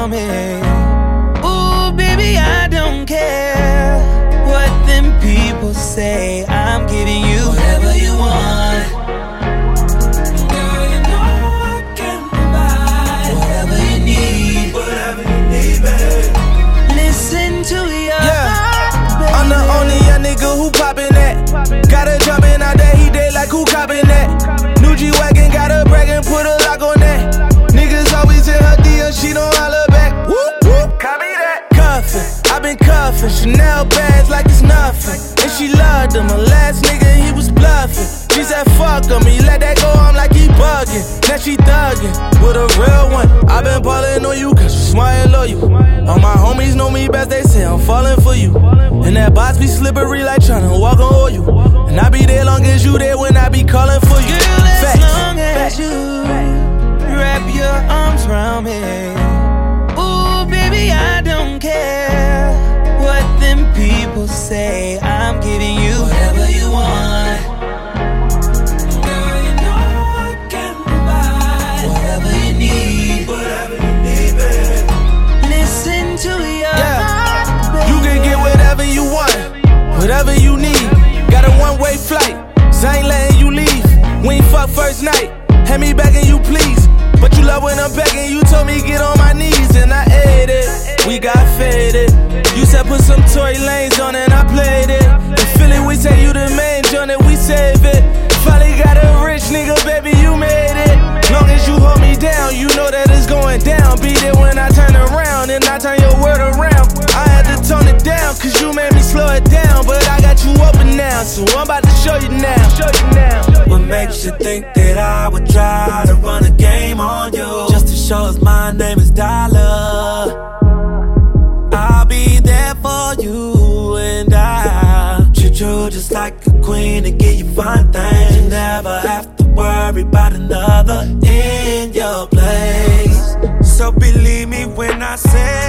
Coming. 12 bags like it's nothing. And she loved him. My last nigga, he was bluffing. She said, fuck him. He let that go, I'm like, he bugging. Now she thugging with a real one. i been ballin' on you, cause you smart and loyal. All my homies know me best, they say I'm falling for you. And that box be slippery like tryna walk on you. And I be there long as you there when hand me back and you please. But you love when I'm begging, you told me get on my knees and I ate it. We got faded. You said put some Tory Lanez on and I played it. In Philly, we say you the main joint we save now, so I'm about to show you now. Show you now. What makes you think that I would try to run a game on you? Just to show us my name is Dollar. I'll be there for you and I treat you just like a queen and give you fine things. You never have to worry about another in your place. So believe me when I say,